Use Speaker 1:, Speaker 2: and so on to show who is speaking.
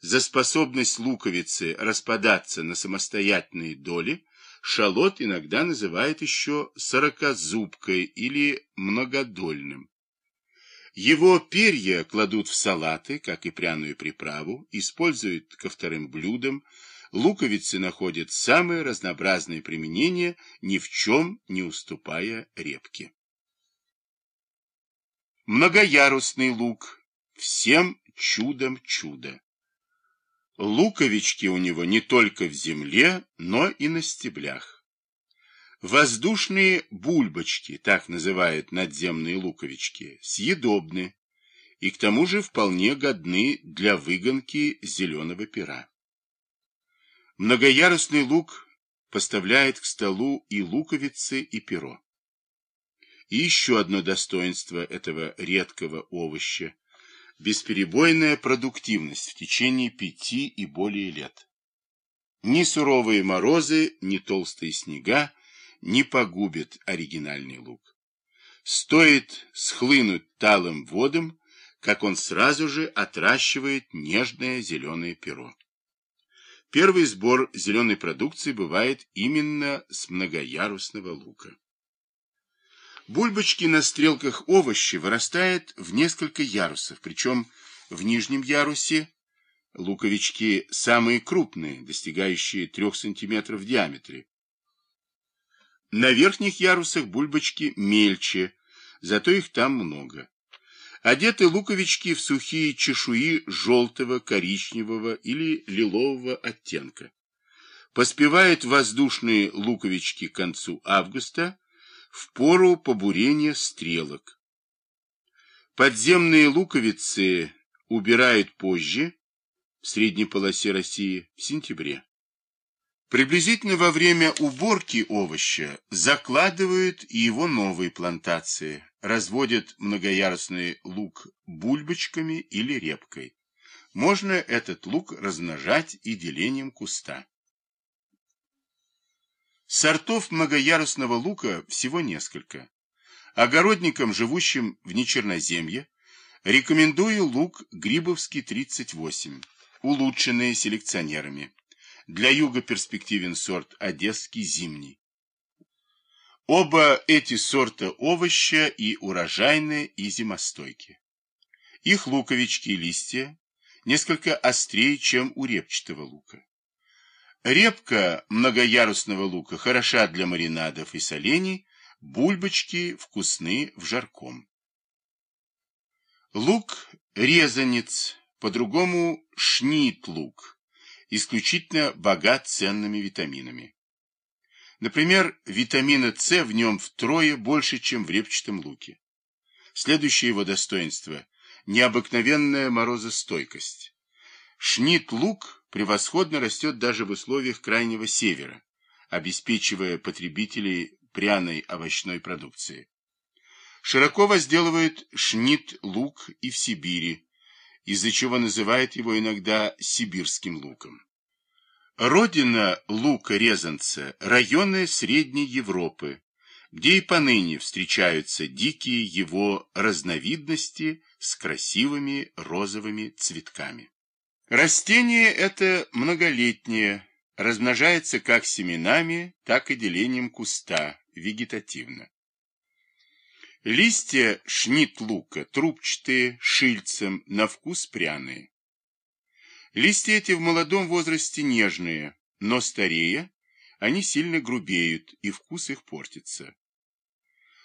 Speaker 1: За способность луковицы распадаться на самостоятельные доли шалот иногда называют еще сорокозубкой или многодольным. Его перья кладут в салаты, как и пряную приправу, используют ко вторым блюдам. Луковицы находят самые разнообразные применения, ни в чем не уступая репке. Многоярусный лук. Всем чудом чудо. Луковички у него не только в земле, но и на стеблях. Воздушные бульбочки, так называют надземные луковички, съедобны и к тому же вполне годны для выгонки зеленого пера. Многоярусный лук поставляет к столу и луковицы, и перо. И еще одно достоинство этого редкого овоща – бесперебойная продуктивность в течение пяти и более лет. Ни суровые морозы, ни толстые снега не погубит оригинальный лук. Стоит схлынуть талым водом, как он сразу же отращивает нежное зеленое перо. Первый сбор зеленой продукции бывает именно с многоярусного лука. Бульбочки на стрелках овощи вырастают в несколько ярусов, причем в нижнем ярусе луковички самые крупные, достигающие 3 см в диаметре, на верхних ярусах бульбочки мельче, зато их там много. Одеты луковички в сухие чешуи желтого, коричневого или лилового оттенка. Поспевают воздушные луковички к концу августа, в пору побурения стрелок. Подземные луковицы убирают позже, в средней полосе России, в сентябре. Приблизительно во время уборки овоща закладывают и его новые плантации, разводят многоярусный лук бульбочками или репкой. Можно этот лук размножать и делением куста. Сортов многоярусного лука всего несколько. Огородникам, живущим в нечерноземье, рекомендую лук Грибовский 38, улучшенный селекционерами. Для юга перспективен сорт Одесский зимний. Оба эти сорта овоща и урожайные, и зимостойки. Их луковички и листья несколько острее, чем у репчатого лука. Репка многоярусного лука хороша для маринадов и солений, бульбочки вкусны в жарком. Лук резанец, по-другому шнит лук исключительно богат ценными витаминами. Например, витамина С в нем втрое больше, чем в репчатом луке. Следующее его достоинство – необыкновенная морозостойкость. Шнит-лук превосходно растет даже в условиях крайнего севера, обеспечивая потребителей пряной овощной продукции. Широко возделывают шнит-лук и в Сибири, из-за чего называют его иногда сибирским луком. Родина лука-резанца – районы Средней Европы, где и поныне встречаются дикие его разновидности с красивыми розовыми цветками. Растение это многолетнее, размножается как семенами, так и делением куста, вегетативно. Листья шнит-лука трубчатые, шильцем, на вкус пряные. Листья эти в молодом возрасте нежные, но старея, они сильно грубеют, и вкус их портится.